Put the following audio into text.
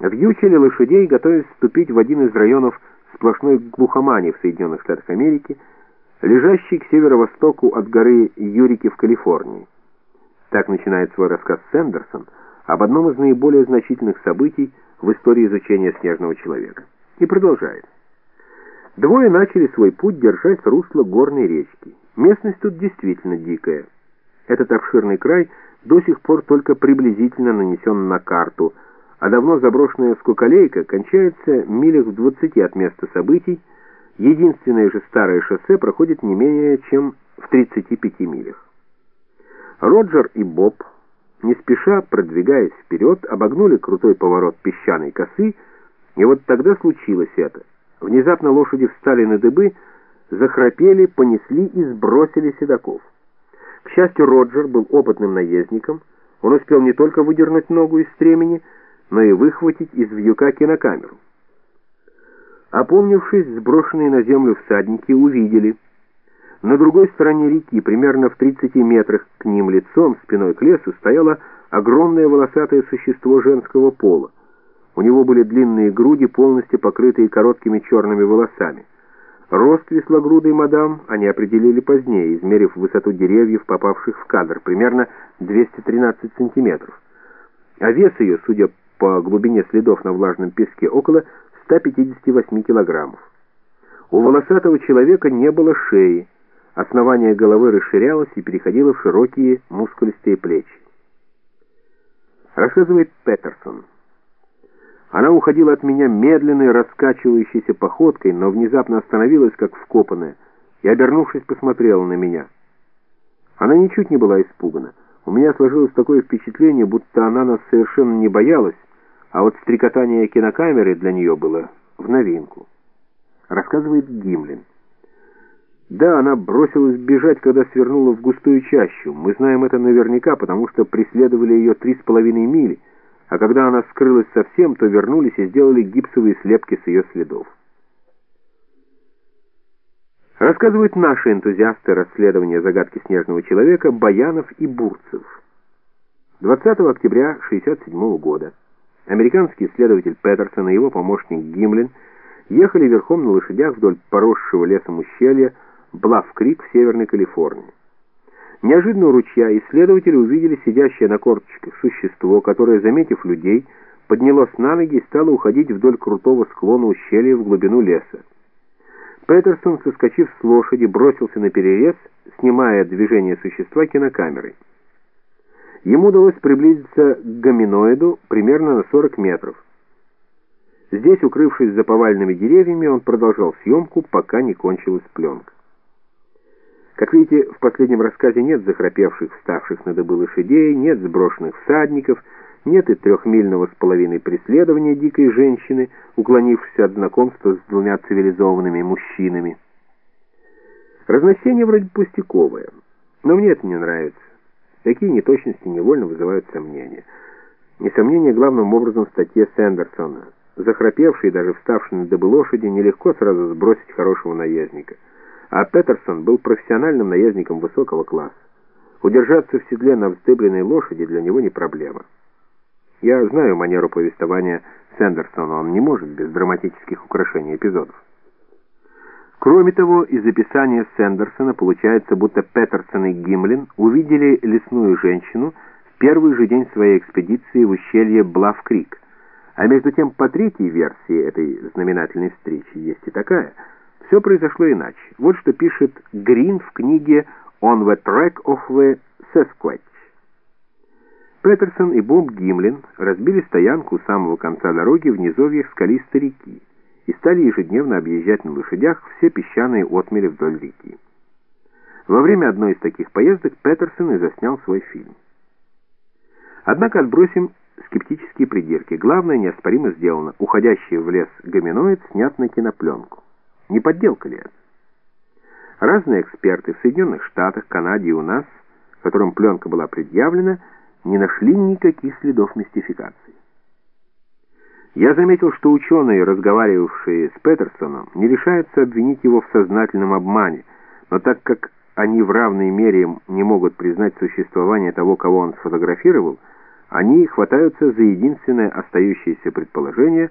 Вьючили лошадей, готовясь вступить в один из районов сплошной глухомани в Соединенных Штатах Америки, лежащий к северо-востоку от горы Юрики в Калифорнии. Так начинает свой рассказ Сэндерсон об одном из наиболее значительных событий в истории изучения снежного человека. И продолжает. Двое начали свой путь держать русло горной речки. Местность тут действительно дикая. Этот обширный край до сих пор только приблизительно нанесен на карту – а давно заброшенная скуколейка кончается милях в 20 от места событий, единственное же старое шоссе проходит не менее чем в 35 милях. Роджер и Боб, не спеша продвигаясь вперед, обогнули крутой поворот песчаной косы, и вот тогда случилось это. Внезапно лошади встали на дыбы, захрапели, понесли и сбросили седаков. К счастью, Роджер был опытным наездником, он успел не только выдернуть ногу из стремени, но и выхватить из вьюка кинокамеру. Опомнившись, сброшенные на землю всадники увидели. На другой стороне реки, примерно в 30 метрах к ним лицом, спиной к лесу, стояло огромное волосатое существо женского пола. У него были длинные груди, полностью покрытые короткими черными волосами. Рост веслогрудой мадам они определили позднее, измерив высоту деревьев, попавших в кадр, примерно 213 сантиметров. А вес ее, судя по глубине следов на влажном песке около 158 килограммов. У волосатого человека не было шеи, основание головы расширялось и переходило в широкие мускулистые плечи. Рассказывает Петерсон. Она уходила от меня медленной, раскачивающейся походкой, но внезапно остановилась, как вкопанная, и, обернувшись, посмотрела на меня. Она ничуть не была испугана. У меня сложилось такое впечатление, будто она нас совершенно не боялась, а вот стрекотание кинокамеры для нее было в новинку. Рассказывает Гимлин. Да, она бросилась бежать, когда свернула в густую чащу. Мы знаем это наверняка, потому что преследовали ее три с половиной мили, а когда она скрылась совсем, то вернулись и сделали гипсовые слепки с ее следов. Рассказывают наши энтузиасты расследования загадки снежного человека Баянов и Бурцев. 20 октября 1967 года. Американский исследователь Петерсон и его помощник Гимлин ехали верхом на лошадях вдоль поросшего лесом ущелья Блав-Крик в Северной Калифорнии. Неожиданно у ручья исследователи увидели сидящее на корточках существо, которое, заметив людей, поднялось на ноги и стало уходить вдоль крутого склона ущелья в глубину леса. Петерсон, соскочив с лошади, бросился на перерез, снимая движение существа кинокамерой. Ему удалось приблизиться к гоминоиду примерно на 40 метров. Здесь, укрывшись за повальными деревьями, он продолжал съемку, пока не кончилась пленка. Как видите, в последнем рассказе нет захрапевших, вставших на дыбы лошадей, нет сброшенных всадников, нет и трехмильного с половиной преследования дикой женщины, уклонившейся от знакомства с двумя цивилизованными мужчинами. Разносение вроде пустяковое, но мне это не нравится. Такие неточности невольно вызывают сомнения. Несомнение главным образом в статье Сэндерсона. Захрапевший, даже вставший на дыбы лошади, нелегко сразу сбросить хорошего наездника. А Петерсон был профессиональным наездником высокого класса. Удержаться в седле на вздыбленной лошади для него не проблема. Я знаю манеру повествования Сэндерсона, он не может без драматических украшений эпизодов. Кроме того, из описания Сэндерсона получается, будто Петерсон и Гимлин увидели лесную женщину в первый же день своей экспедиции в ущелье Блав-Крик. А между тем, по третьей версии этой знаменательной встречи есть и такая. Все произошло иначе. Вот что пишет Грин в книге «On the Track of the Sasquatch». Петерсон и Боб Гимлин разбили стоянку у самого конца дороги в низовьях скалистой реки и стали ежедневно объезжать на лошадях все песчаные отмели вдоль реки. Во время одной из таких поездок Петерсон и заснял свой фильм. Однако отбросим скептические придирки. Главное неоспоримо сделано. Уходящий в лес гоминоид снят на кинопленку. Не подделка ли это? Разные эксперты в Соединенных Штатах, Канаде и у нас, которым пленка была предъявлена, не нашли никаких следов мистификации. Я заметил, что ученые, разговаривавшие с Петерсоном, не решаются обвинить его в сознательном обмане, но так как они в равной мере не могут признать существование того, кого он сфотографировал, они хватаются за единственное остающееся предположение